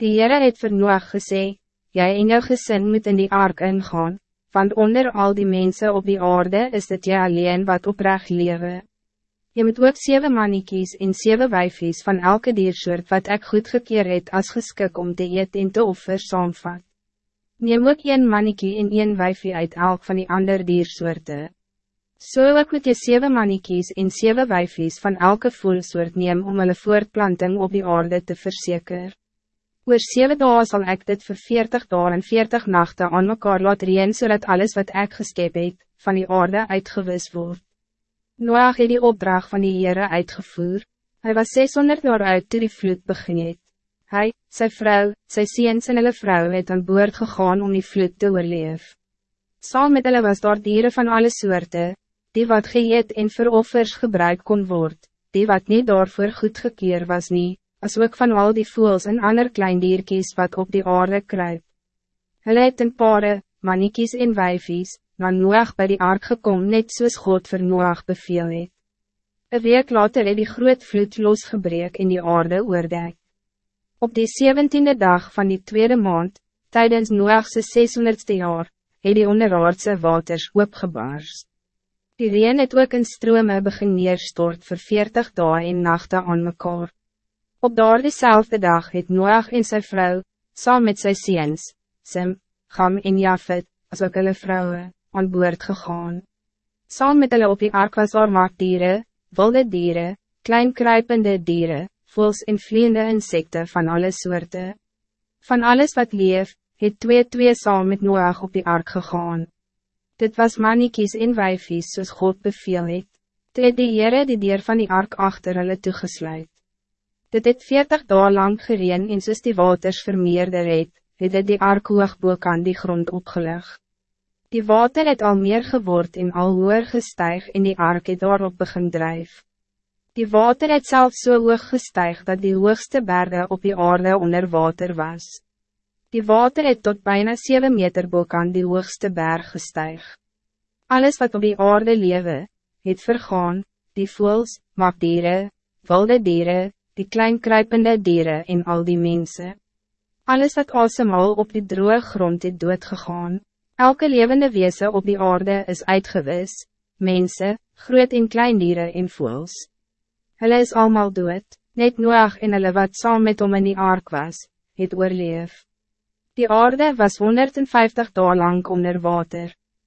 Die Heere het vir Noach gesê, Jy en jou gezin moet in die ark ingaan, want onder al die mensen op die aarde is dit jy alleen wat oprecht lewe. Je moet ook zeven mannetjies en zeven wijfies van elke diersoort wat ik goed gekeer het as geskik om te eet en te offer saamvat. Neem ook een mannetjie en een wijfie uit elk van die ander diersoorte. So ook moet je zeven mannetjies en zeven wijfies van elke voelsoort neem om hulle voortplanting op die aarde te verzekeren. Oor 7 dagen zal ik dit voor 40 dagen en 40 nachten aan mekaar laat reen, zodat alles wat ik geskep het, van die aarde uitgewis wordt. Noach het die opdracht van die Heere uitgevoer. Hij was 600 jaar oud toen die vloed begin het. Hy, sy vrou, sy seens en hulle vrou het aan boord gegaan om die vloed te oorleef. Saam met hulle was daar dieren van alle soorten, die wat geëet en vir offers gebruik kon word, die wat niet daarvoor goedgekeerd was niet as ook van al die voels en ander kleindierkies wat op die aarde kruip. Hulle het in pare, maniekies en wijfies, na Noach bij die ark gekom net soos God vir Noach beveel het. Een week later het die groot vloed losgebreek in die aarde oordek. Op die 17e dag van die tweede maand, tijdens Noachse 600ste jaar, het die onderaardse waters opgebaars. Die reen het ook in strome begin neerstort voor 40 dagen en nachten aan mekaar. Op daar diezelfde dag het Noach en zijn vrouw, saam met sy seens, Sim, Gam en Jafet, as ook hulle vrouwe, aan boord gegaan. Saam met hulle op die ark was daar maakdiere, wilde dieren, klein kruipende dieren, voels en vliende insekten van alle soorten. Van alles wat leef, het twee twee saam met Noach op die ark gegaan. Dit was maniekies en wijfies soos God beveel het. Toe het die Heere die dier van die ark achter hulle toegesluit. Dit het veertig dagen lang gereen en soos die waters vermeerder het, het het die ark hoogboek aan die grond opgelig. Die water het al meer geword en al hoger gestuig en die ark het daarop begin drijf. Die water het zelfs so hoog gestuig dat die hoogste bergen op die aarde onder water was. Die water het tot bijna 7 meter boek aan die hoogste berg gestuig. Alles wat op die aarde lewe, het vergaan, die voels, makdieren, wilde dieren, die klein kruipende dieren en al die mensen. Alles wat asemhal op die droge grond het doodgegaan. Elke levende wezen op die aarde is uitgewis, mensen, groot en klein dieren en voels. Hulle is allemaal dood, net Noach en hulle wat saam met hom in die ark was, het oorleef. Die aarde was 150 dagen lang onder water.